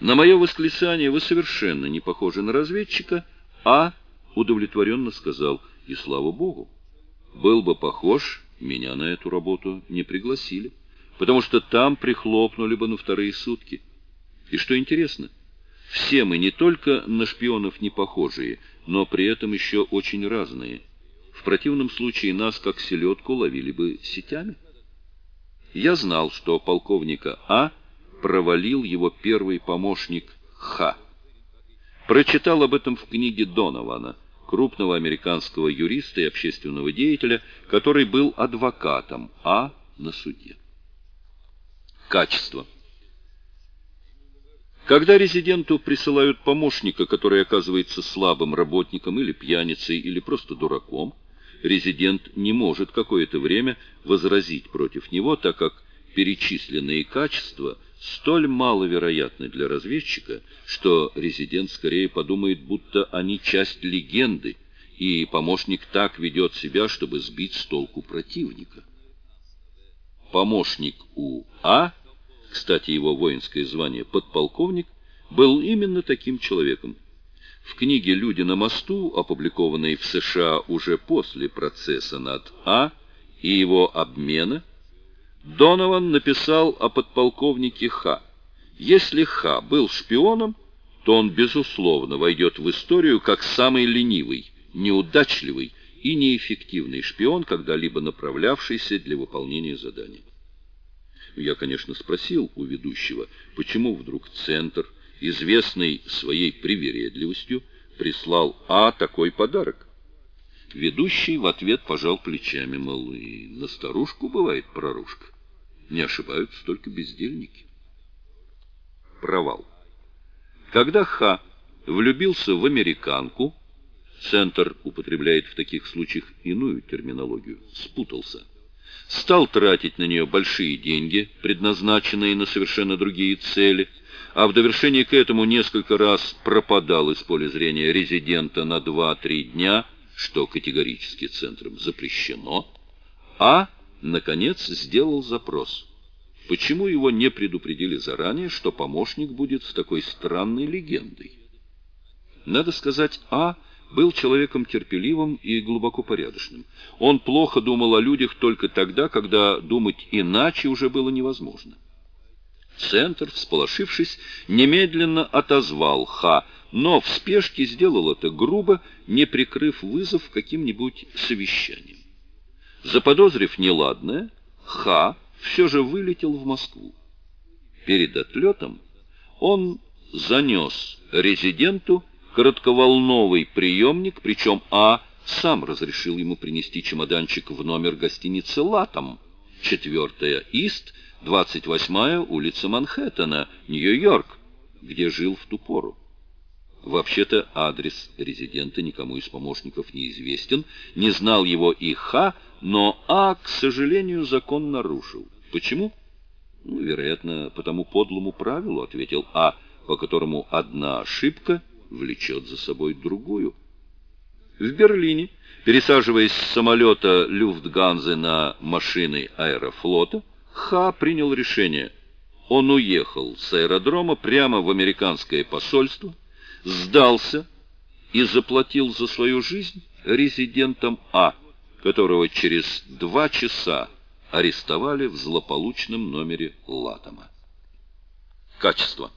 На мое восклицание вы совершенно не похожи на разведчика, а удовлетворенно сказал, и слава богу. Был бы похож, меня на эту работу не пригласили, потому что там прихлопнули бы на вторые сутки. И что интересно, все мы не только на шпионов не похожие, но при этом еще очень разные. В противном случае нас, как селедку, ловили бы сетями. Я знал, что полковника А провалил его первый помощник Х. Прочитал об этом в книге Донована, крупного американского юриста и общественного деятеля, который был адвокатом А на суде. Качество. Когда резиденту присылают помощника, который оказывается слабым работником или пьяницей, или просто дураком, резидент не может какое-то время возразить против него, так как перечисленные качества столь маловероятны для разведчика, что резидент скорее подумает, будто они часть легенды, и помощник так ведет себя, чтобы сбить с толку противника. Помощник у А кстати, его воинское звание подполковник, был именно таким человеком. В книге «Люди на мосту», опубликованной в США уже после процесса над А и его обмена, Донован написал о подполковнике Х. Если Х был шпионом, то он, безусловно, войдет в историю как самый ленивый, неудачливый и неэффективный шпион, когда-либо направлявшийся для выполнения задания. Я, конечно, спросил у ведущего, почему вдруг Центр, известный своей привередливостью, прислал А такой подарок. Ведущий в ответ пожал плечами, мол, и на старушку бывает прорушка. Не ошибаются только бездельники. Провал. Когда Ха влюбился в американку, Центр употребляет в таких случаях иную терминологию, спутался – стал тратить на нее большие деньги, предназначенные на совершенно другие цели, а в довершение к этому несколько раз пропадал из поля зрения резидента на 2-3 дня, что категорически центром запрещено, а, наконец, сделал запрос. Почему его не предупредили заранее, что помощник будет с такой странной легендой? Надо сказать, А был человеком терпеливым и глубоко порядочным. Он плохо думал о людях только тогда, когда думать иначе уже было невозможно. Центр, всполошившись, немедленно отозвал Ха, но в спешке сделал это грубо, не прикрыв вызов каким-нибудь совещанием. Заподозрив неладное, Ха все же вылетел в Москву. Перед отлетом он занес резиденту коротковолновый приемник, причем А сам разрешил ему принести чемоданчик в номер гостиницы «Латом», 4 Ист, 28-я улица Манхэттена, Нью-Йорк, где жил в ту пору. Вообще-то адрес резидента никому из помощников не известен, не знал его и Ха, но А, к сожалению, закон нарушил. Почему? Ну, вероятно, по тому подлому правилу, ответил А, по которому одна ошибка влечет за собой другую. В Берлине, пересаживаясь с самолета Люфтганзы на машины аэрофлота, Ха принял решение. Он уехал с аэродрома прямо в американское посольство, сдался и заплатил за свою жизнь резидентам А, которого через два часа арестовали в злополучном номере Латома. Качество.